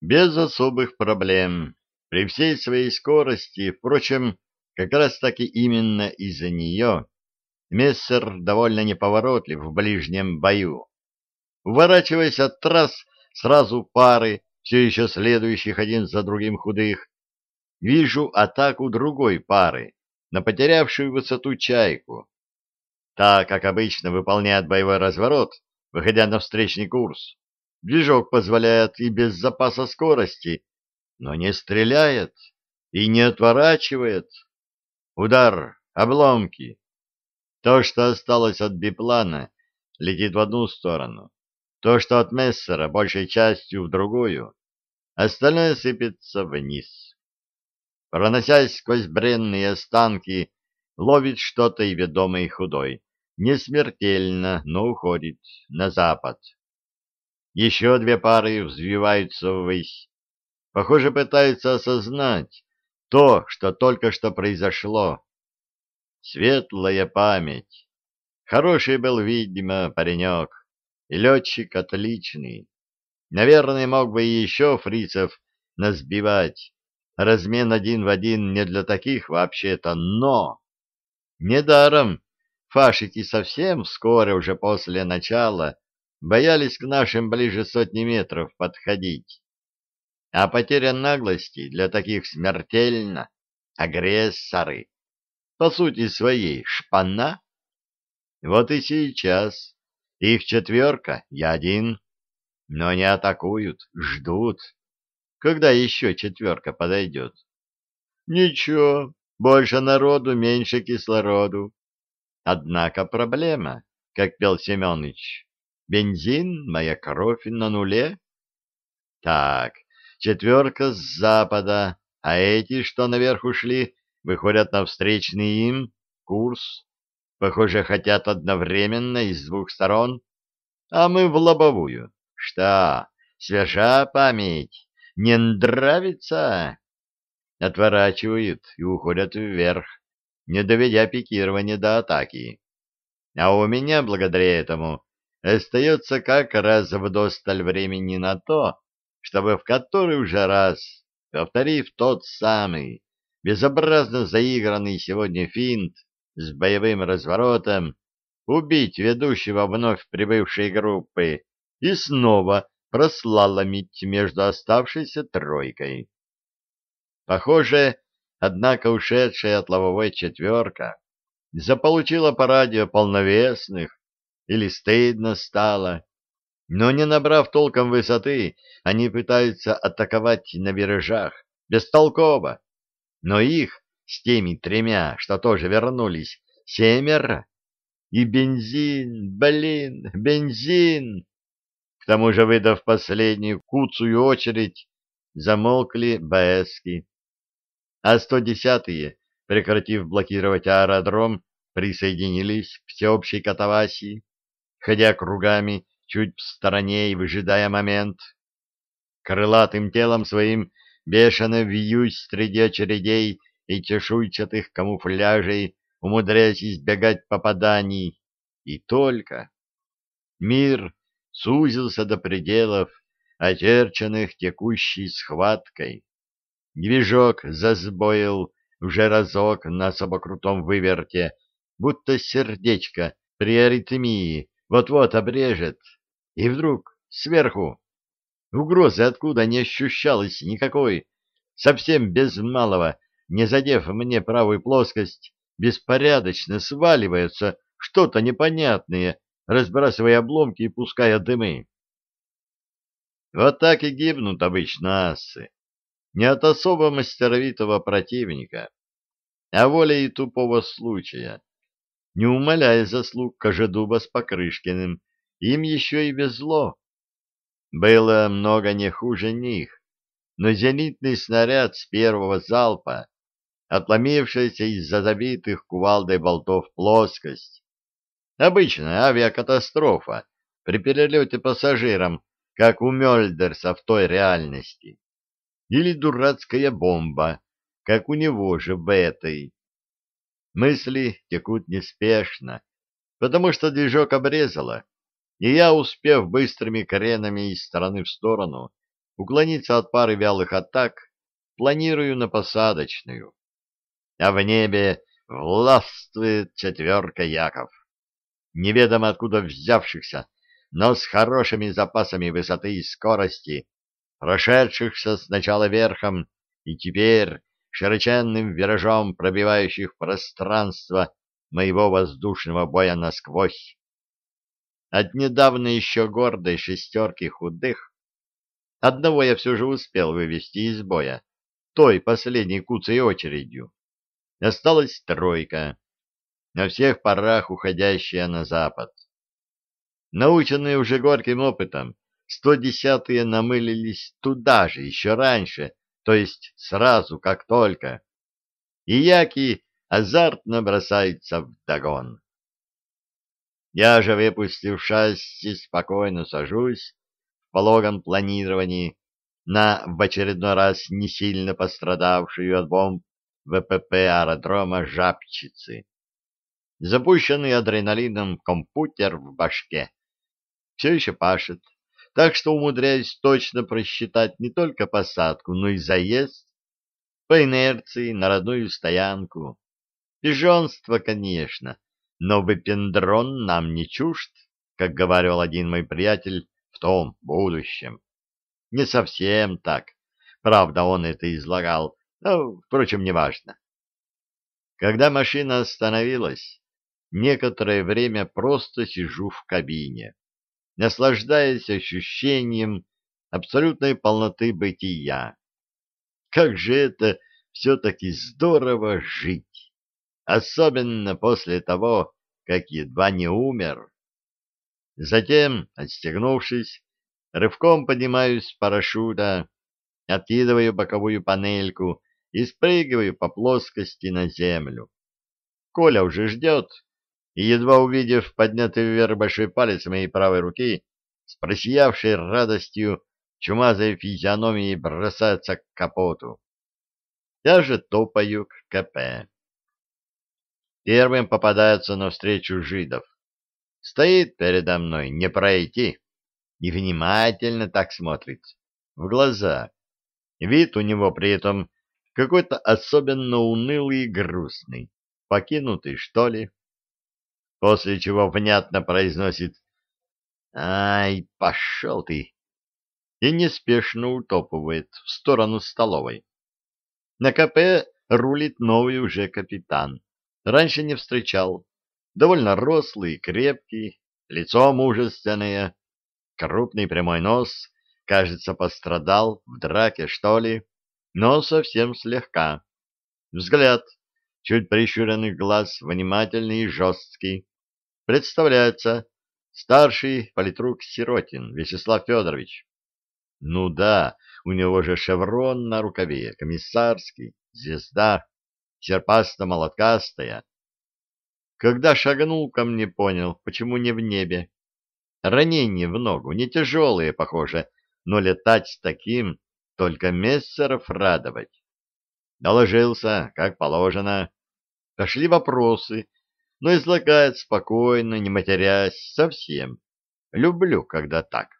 Без особых проблем. При всей своей скорости, впрочем, как раз-таки именно из-за нее, Мессер довольно неповоротлив в ближнем бою. Уворачиваясь от трасс, сразу пары, все еще следующих один за другим худых, вижу атаку другой пары на потерявшую высоту чайку. Та, как обычно, выполняет боевой разворот, выходя на встречный курс. Движок позволяет и без запаса скорости, но не стреляет и не отворачивает. Удар, обломки. То, что осталось от биплана, летит в одну сторону. То, что от Мессера, большей частью в другую. Остальное сыпется вниз. Проносясь сквозь бренные останки, ловит что-то и ведомый худой. Не смертельно, но уходит на запад. Еще две пары взвиваются ввысь. Похоже, пытаются осознать то, что только что произошло. Светлая память. Хороший был, видимо, паренек. И летчик отличный. Наверное, мог бы и еще фрицев насбивать. Размен один в один не для таких вообще-то, но... Недаром фашики совсем вскоре, уже после начала, боялись к нашим ближе сотни метров подходить. А потеря наглости для таких смертельно. Агрессоры. По сути своей, шпана. Вот и сейчас. Их четверка, я один. Но не атакуют, ждут. Когда еще четверка подойдет? Ничего, больше народу, меньше кислороду. Однако проблема, как пел Семенович. Бензин, моя кровь на нуле. Так, четверка с запада, а эти, что наверх ушли, выходят на встречный им курс. Похоже, хотят одновременно из двух сторон, а мы в лобовую. Что, свежа память? Не нравится? Отворачивают и уходят вверх, не доведя пикирование до атаки. А у меня, благодаря этому, остается как раз вдосталь времени на то, чтобы в который уже раз, повторив тот самый, безобразно заигранный сегодня финт с боевым разворотом, убить ведущего вновь прибывшей группы и снова прослаломить между оставшейся тройкой. Похоже, однако ушедшая от лобовой четверка заполучила по радио полновесных, или стыдно стало. Но не набрав толком высоты, они пытаются атаковать на виражах, бестолково. Но их с теми тремя, что тоже вернулись, семеро. И бензин, блин, бензин! К тому же, выдав последнюю куцую очередь, замолкли БСки. А 110-е, прекратив блокировать аэродром, присоединились к всеобщей катавасии ходя кругами чуть в стороне и выжидая момент. Крылатым телом своим бешено вьюсь среди очередей и чешуйчатых камуфляжей, умудряясь избегать попаданий. И только мир сузился до пределов, очерченных текущей схваткой. Движок засбоил уже разок на особо крутом выверте, будто сердечко при аритмии вот-вот обрежет. И вдруг сверху угрозы откуда не ощущалось никакой, совсем без малого, не задев мне правую плоскость, беспорядочно сваливается что-то непонятное, разбрасывая обломки и пуская дымы. Вот так и гибнут обычно асы. Не от особо мастеровитого противника, а волей тупого случая не умаляя заслуг Кожедуба с Покрышкиным, им еще и везло. Было много не хуже них, но зенитный снаряд с первого залпа, отломившаяся из-за забитых кувалдой болтов плоскость. Обычная авиакатастрофа при перелете пассажирам, как у Мёльдерса в той реальности. Или дурацкая бомба, как у него же в этой. Мысли текут неспешно, потому что движок обрезало, и я, успев быстрыми кренами из стороны в сторону уклониться от пары вялых атак, планирую на посадочную. А в небе властвует четверка Яков. Неведомо откуда взявшихся, но с хорошими запасами высоты и скорости, прошедшихся сначала верхом и теперь широченным виражом пробивающих пространство моего воздушного боя насквозь. От недавно еще гордой шестерки худых одного я все же успел вывести из боя, той последней куцей очередью. Осталась тройка, на всех парах уходящая на запад. Наученные уже горьким опытом, сто десятые намылились туда же, еще раньше, то есть сразу, как только. И яки азартно бросаются в догон. Я же, выпустив шасси, спокойно сажусь в пологом планировании на в очередной раз не сильно пострадавшую от бомб ВПП аэродрома Жабчицы. Запущенный адреналином компьютер в башке все еще пашет, так что умудряюсь точно просчитать не только посадку, но и заезд по инерции на родную стоянку. Пижонство, конечно, но выпендрон нам не чужд, как говорил один мой приятель в том будущем. Не совсем так. Правда, он это излагал, но, впрочем, неважно. Когда машина остановилась, некоторое время просто сижу в кабине, наслаждаясь ощущением абсолютной полноты бытия. Как же это все-таки здорово жить! особенно после того, как едва не умер. Затем, отстегнувшись, рывком поднимаюсь с парашюта, откидываю боковую панельку и спрыгиваю по плоскости на землю. Коля уже ждет, и, едва увидев поднятый вверх большой палец моей правой руки, с просиявшей радостью чумазой физиономией бросается к капоту. Я же топаю к КП. Первым попадается навстречу жидов. Стоит передо мной, не пройти, и внимательно так смотрит, в глаза. Вид у него при этом какой-то особенно унылый и грустный, покинутый, что ли. После чего внятно произносит «Ай, пошел ты!» и неспешно утопывает в сторону столовой. На КП рулит новый уже капитан раньше не встречал. Довольно рослый, крепкий, лицо мужественное, крупный прямой нос, кажется, пострадал в драке, что ли, но совсем слегка. Взгляд, чуть прищуренный глаз, внимательный и жесткий. Представляется старший политрук Сиротин Вячеслав Федорович. Ну да, у него же шеврон на рукаве, комиссарский, звезда серпасто-молоткастая. Когда шагнул ко мне, понял, почему не в небе. Ранение в ногу, не тяжелые, похоже, но летать с таким только мессеров радовать. Доложился, как положено. Пошли вопросы, но излагает спокойно, не матерясь, совсем. Люблю, когда так.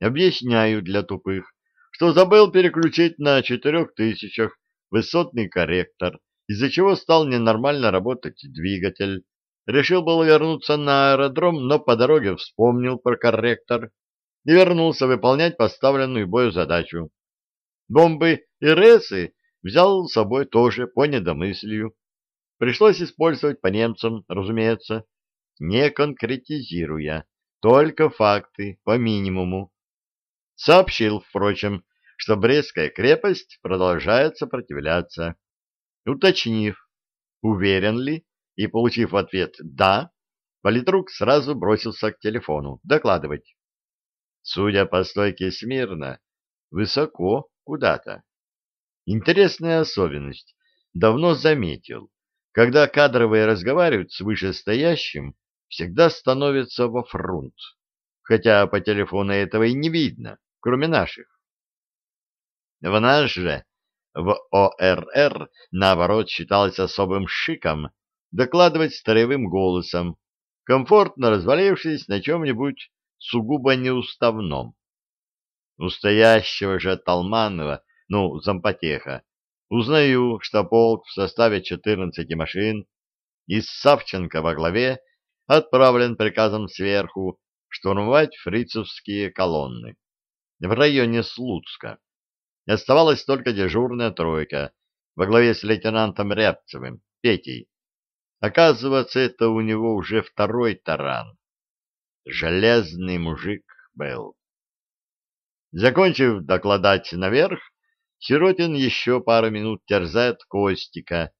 Объясняю для тупых, что забыл переключить на четырех тысячах высотный корректор, из-за чего стал ненормально работать двигатель. Решил было вернуться на аэродром, но по дороге вспомнил про корректор и вернулся выполнять поставленную бою задачу. Бомбы и ресы взял с собой тоже по недомыслию. Пришлось использовать по немцам, разумеется, не конкретизируя, только факты по минимуму. Сообщил, впрочем, что Брестская крепость продолжает сопротивляться. Уточнив, уверен ли, и получив ответ «да», политрук сразу бросился к телефону докладывать. Судя по стойке смирно, высоко куда-то. Интересная особенность. Давно заметил. Когда кадровые разговаривают с вышестоящим, всегда становятся во фронт. Хотя по телефону этого и не видно, кроме наших. В нас же, в ОРР, наоборот, считалось особым шиком докладывать старевым голосом, комфортно развалившись на чем-нибудь сугубо неуставном. У стоящего же Талманова, ну, зампотеха, узнаю, что полк в составе 14 машин и с Савченко во главе отправлен приказом сверху штурмовать фрицевские колонны в районе Слуцка. Оставалась только дежурная тройка во главе с лейтенантом Рябцевым, Петей. Оказывается, это у него уже второй таран. Железный мужик был. Закончив докладать наверх, Сиротин еще пару минут терзает Костика,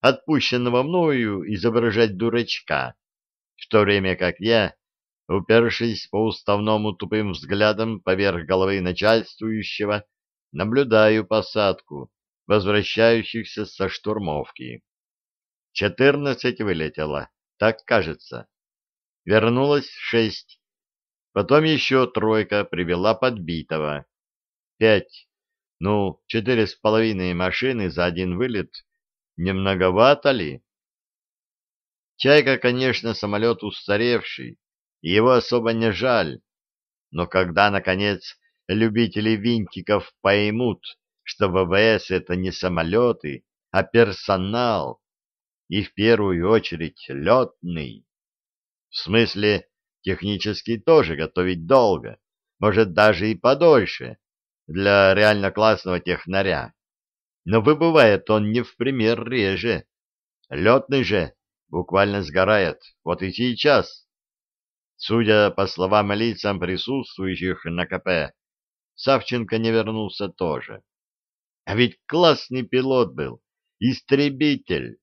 отпущенного мною изображать дурачка, в то время как я, упершись по уставному тупым взглядом поверх головы начальствующего, наблюдаю посадку возвращающихся со штурмовки. Четырнадцать вылетело, так кажется. Вернулось шесть. Потом еще тройка привела подбитого. Пять. Ну, четыре с половиной машины за один вылет. Не многовато ли? Чайка, конечно, самолет устаревший, его особо не жаль. Но когда, наконец, любители винтиков поймут, что ВВС — это не самолеты, а персонал, и в первую очередь летный. В смысле, технически тоже готовить долго, может даже и подольше, для реально классного технаря. Но выбывает он не в пример реже. Летный же буквально сгорает, вот и сейчас. Судя по словам лицам присутствующих на КП, Савченко не вернулся тоже. А ведь классный пилот был, истребитель.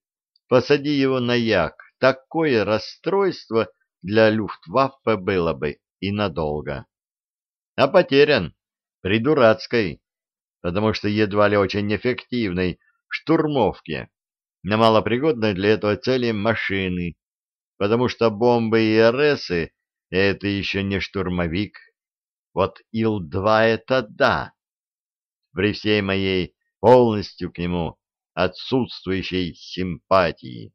Посади его на як, такое расстройство для Люфтваффе было бы и надолго. А потерян при дурацкой, потому что едва ли очень эффективной штурмовке на малопригодной для этого цели машины, потому что бомбы и РСы — это еще не штурмовик. Вот Ил-2 — это да. При всей моей полностью к нему отсутствующей симпатии.